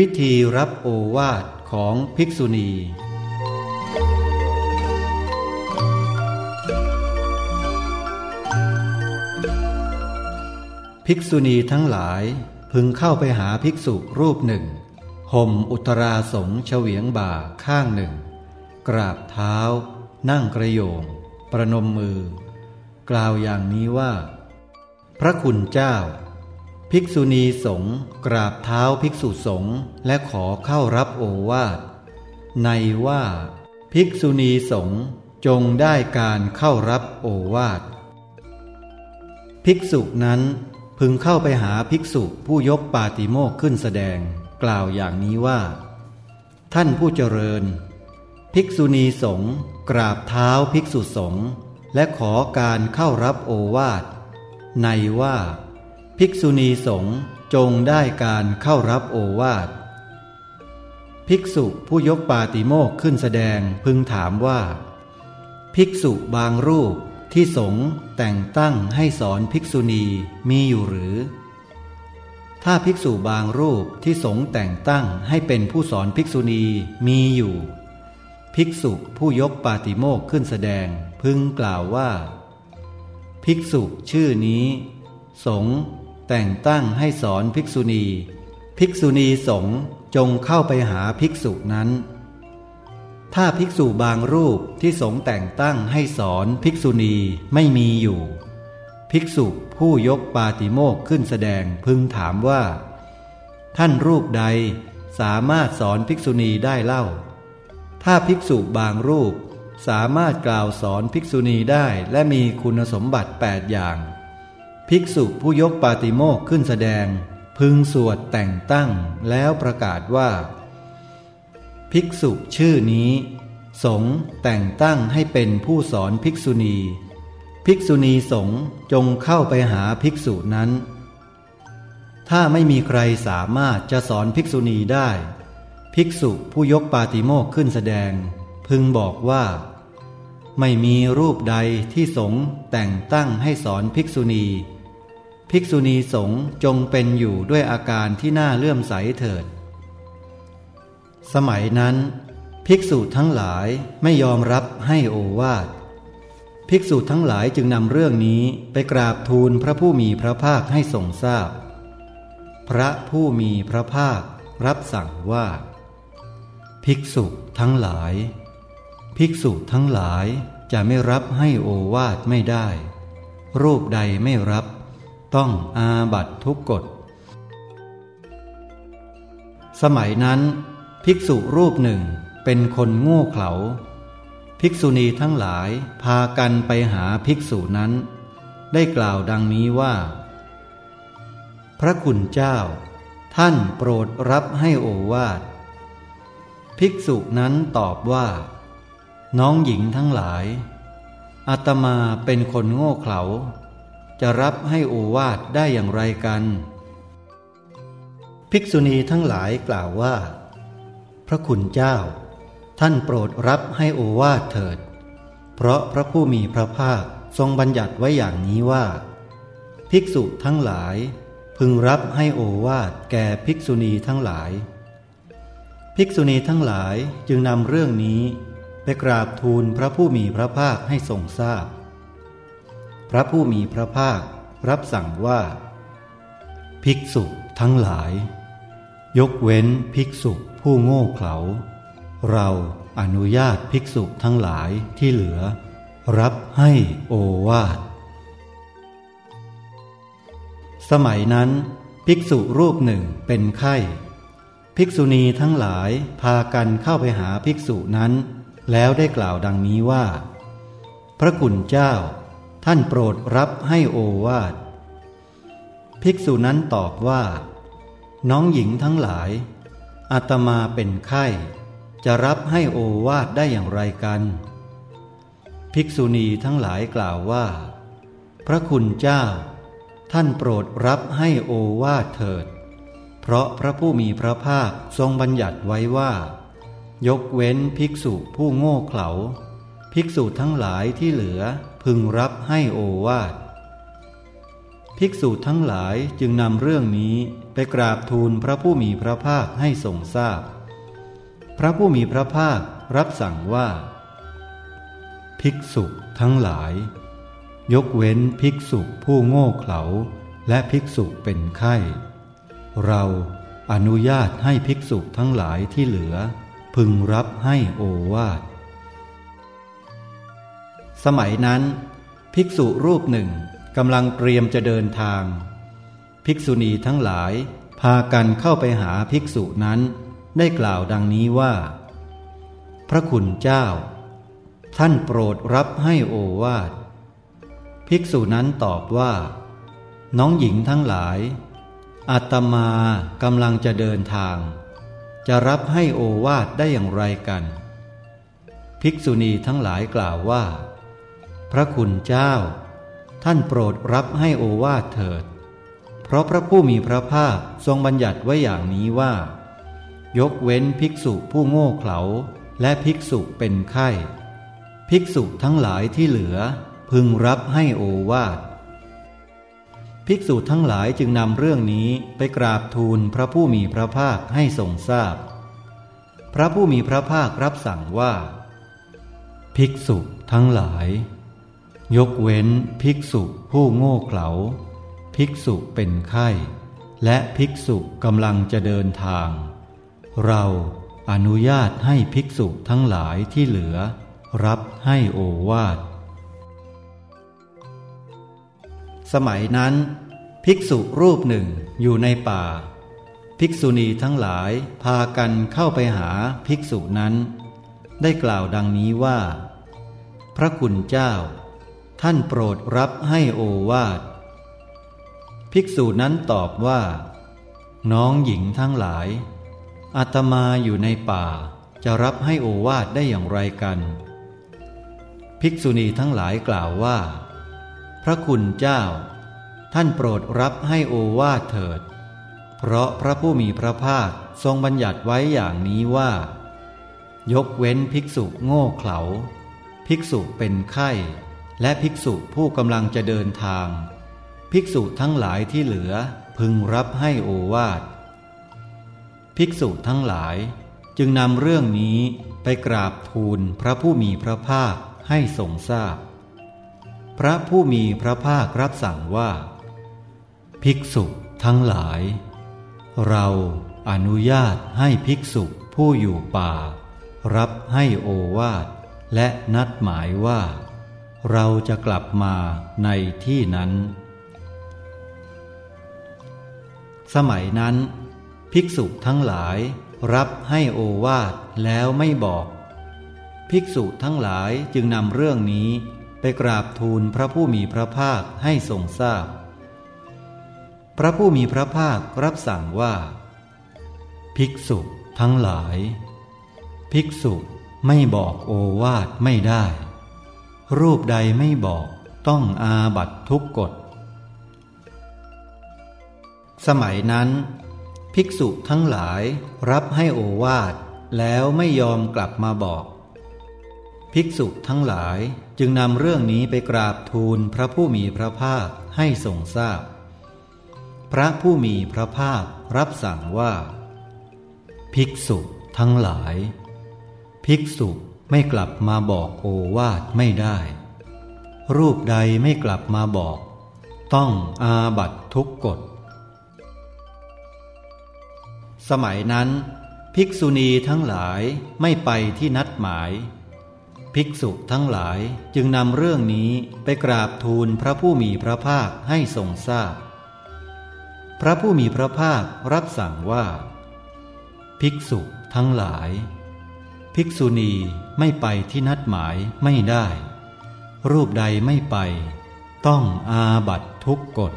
วิธีรับโอวาทของภิกษุณี ภิกษุณีทั้งหลายพึงเข้าไปหาภิกษุรูปหนึ่ง ห่มอุตราสงเฉวียงบ่าข้างหนึ่ง กราบเท้า นั่งกระโยง ประนมมือ กล่าวอย่างนี้ว่า พระคุณเจ้า ภิกษุณีสงฆ์กราบเท้าภิกษุสงฆ์และขอเข้ารับโอวาทในว่า ภิกษุณีสงฆ์จงได้การเข้ารับโอวาทภิกษุนั้นพึงเข้าไปหาภิกษุผู้ยกปาติโมกขึ้นแสดงกล่าวอย่างนี้ว่า ท่านผู้เจริญ ภิกษุณีสงฆ์กราบเท้าภิกษุสงฆ์และขอการเข้ารับโอวาทในว่า ภิกษุณีสงฆ์จงได้การเข้ารับโอวาท ภิกษุผู้ยกปาติโมกขึ้นแสดงพึงถามว่า ภิกษุบางรูปที่สงฆ์แต่งตั้งให้สอนภิกษุณีมีอยู่หรือ ถ้าภิกษุบางรูปที่สงฆ์แต่งตั้งให้เป็นผู้สอนภิกษุณีมีอยู่ ภิกษุผู้ยกปาติโมกขึ้นแสดงพึงกล่าวว่า ภิกษุชื่อนี้ สงฆ์ แต่งตั้งให้สอนภิกษุณี ภิกษุณีสงฆ์จงเข้าไปหาภิกษุนั้น ถ้าภิกษุบางรูปที่สงฆ์แต่งตั้งให้สอนภิกษุณีไม่มีอยู่ ภิกษุผู้ยกปาติโมกขึ้นแสดงพึงถามว่า ท่านรูปใดสามารถสอนภิกษุณีได้เล่า ถ้าภิกษุบางรูปสามารถกล่าวสอนภิกษุณีได้และมีคุณสมบัติ 8 อย่าง ภิกษุผู้ยกปาติโมกขึ้นแสดง พึงสวดแต่งตั้งแล้วประกาศว่า ภิกษุชื่อนี้ สงแต่งตั้งให้เป็นผู้สอนภิกษุณี ภิกษุณีสงจงเข้าไปหาภิกษุนั้น ถ้าไม่มีใครสามารถจะสอนภิกษุณีได้ ภิกษุผู้ยกปาติโมกขึ้นแสดง พึงบอกว่าไม่มีรูปใดที่สงแต่งตั้งให้สอนภิกษุณี ภิกษุณีสงฆ์จงเป็นอยู่ด้วยอาการที่น่าเลื่อมใสเถิด สมัยนั้น ภิกษุทั้งหลายไม่ยอมรับให้โอวาท ภิกษุทั้งหลายจึงนำเรื่องนี้ไปกราบทูลพระผู้มีพระภาคให้ทรงทราบพพระผู้มีพระภาครับสั่งว่า ภิกษุทั้งหลาย ภิกษุทั้งหลายจะไม่รับให้โอวาทไม่ได้ รูปใดไม่รับ ต้องอาบัตทุกกฎ สมัยนั้น ภิกษุรูปหนึ่งเป็นคนโง่เขลา ภิกษุณีทั้งหลายพากันไปหาภิกษุนั้น ได้กล่าวดังนี้ว่า พระคุณเจ้า ท่านโปรดรับให้โอวาท ภิกษุนั้นตอบว่า น้องหญิงทั้งหลายอาตมาเป็นคนโง่เขลา จะรับให้โอวาทได้อย่างไรกัน ภิกษุณีทั้งหลายกล่าวว่า พระคุณเจ้า ท่านโปรดรับให้โอวาทเถิด เพราะพระผู้มีพระภาคทรงบัญญัติไว้อย่างนี้ว่า ภิกษุทั้งหลาย พึงรับให้โอวาทแก่ภิกษุณีทั้งหลาย ภิกษุณีทั้งหลายจึงนำเรื่องนี้ไปกราบทูลพระผู้มีพระภาคให้ทรงทราบพ ระผู้มีพระภาครับสั่งว่า ภิกษุทั้งหลาย ยกเว้นภิกษุผู้โง่เขลา เราอนุญาตภิกษุทั้งหลายที่เหลือ รับให้โอวาท สมัยนั้น ภิกษุรูปหนึ่งเป็นไข้ ภิกษุณีทั้งหลายพากันเข้าไปหาภิกษุนั้น แล้วได้กล่าวดังนี้ว่า พระกุณเจ้า ท่านโปรดรับให้โอวาท ภิกษุนั้นตอบว่า น้องหญิงทั้งหลาย อาตมาเป็นไข้ จะรับให้โอวาทได้อย่างไรกัน ภิกษุณีทั้งหลายกล่าวว่า พระคุณเจ้า ท่านโปรดรับให้โอวาทเถิด เพราะพระผู้มีพระภาคทรงบัญญัติไว้ว่า ยกเว้นภิกษุผู้โง่เขลาภิกษุทั้งหลายที่เหลือ พึงรับให้โอวาท ภิกษุทั้งหลายจึงนำเรื่องนี้ไปกราบทูลพระผู้มีพระภาคให้ทรงทราบพพระผู้มีพระภาครับสั่งว่า ภิกษุทั้งหลาย ยกเว้นภิกษุผู้โง่เขลาและภิกษุเป็นไข้ เราอนุญาตให้ภิกษุทั้งหลายที่เหลือ พึงรับให้โอวาท สมัยนั้น ภิกษุรูปหนึ่งกำลังเตรียมจะเดินทาง ภิกษุณีทั้งหลาย พากันเข้าไปหาภิกษุนั้น ได้กล่าวดังนี้ว่า พระคุณเจ้า ท่านโปรดรับให้โอวาทภิกษุนั้นตอบว่า น้องหญิงทั้งหลายอาตมากำลังจะเดินทาง จะรับให้โอวาทได้อย่างไรกัน ภิกษุณีทั้งหลายกล่าวว่า พระคุณเจ้า ท่านโปรดรับให้โอวาทเถิด เพราะพระผู้มีพระภาคทรงบัญญัติไว้อย่างนี้ว่า ยกเว้นภิกษุผู้โง่เขลาและภิกษุเป็นไข้ ภิกษุทั้งหลายที่เหลือพึงรับให้โอวาทภิกษุทั้งหลายจึงนำเรื่องนี้ไปกราบทูลพระผู้มีพระภาคให้ทรงทราบพพระผู้มีพระภาครับสั่งว่า ภิกษุทั้งหลาย ยกเว้นภิกษุผู้โง่เขลา ภิกษุเป็นไข้ และภิกษุกำลังจะเดินทาง เราอนุญาตให้ภิกษุทั้งหลายที่เหลือ รับให้โอวาท สมัยนั้น ภิกษุรูปหนึ่งอยู่ในป่า ภิกษุณีทั้งหลายพากันเข้าไปหาภิกษุนั้น ได้กล่าวดังนี้ว่า พระคุณเจ้า ท่านโปรดรับให้โอวาท ภิกษุนั้นตอบว่า น้องหญิงทั้งหลาย อาตมาอยู่ในป่าจะรับให้โอวาทได้อย่างไรกัน ภิกษุณีทั้งหลายกล่าวว่า พระคุณเจ้า ท่านโปรดรับให้โอวาทเถิด เพราะพระผู้มีพระภาคทรงบัญญัติไว้อย่างนี้ว่า ยกเว้นภิกษุโง่เขลา ภิกษุเป็นไข้ และภิกษุผู้กำลังจะเดินทาง ภิกษุทั้งหลายที่เหลือพึงรับให้โอวาท ภิกษุทั้งหลายจึงนำเรื่องนี้ไปกราบทูลพระผู้มีพระภาคให้ทรงทราบพระผู้มีพระภาครับสั่งว่า ภิกษุทั้งหลาย เราอนุญาตให้ภิกษุผู้อยู่ป่า รับให้โอวาทและนัดหมายว่า เราจะกลับมาในที่นั้น สมัยนั้น ภิกษุทั้งหลายรับให้โอวาทแล้วไม่บอก ภิกษุทั้งหลายจึงนำเรื่องนี้ไปกราบทูลพระผู้มีพระภาคให้ทรงทราบพพระผู้มีพระภาครับสั่งว่า ภิกษุทั้งหลาย ภิกษุไม่บอกโอวาทไม่ได้ รูปใดไม่บอกต้องอาบัตทุกกฎ สมัยนั้น ภิกษุทั้งหลายรับให้โอวาทแล้วไม่ยอมกลับมาบอก ภิกษุทั้งหลายจึงนำเรื่องนี้ไปกราบทูลพระผู้มีพระภาคให้ทรงทราบพพระผู้มีพระภาครับสั่งว่า ภิกษุทั้งหลาย ภิกษุ ไม่กลับมาบอกโอวาทไม่ได้ รูปใดไม่กลับมาบอก ต้องอาบัตทุกกฎ สมัยนั้น ภิกษุณีทั้งหลายไม่ไปที่นัดหมาย ภิกษุทั้งหลายจึงนำเรื่องนี้ไปกราบทูลพระผู้มีพระภาคให้ทรงทราบพพระผู้มีพระภาครับสั่งว่า ภิกษุทั้งหลาย ภิกษุณีไม่ไปที่นัดหมายไม่ได้ รูปใดไม่ไป ต้องอาบัตทุกกฎ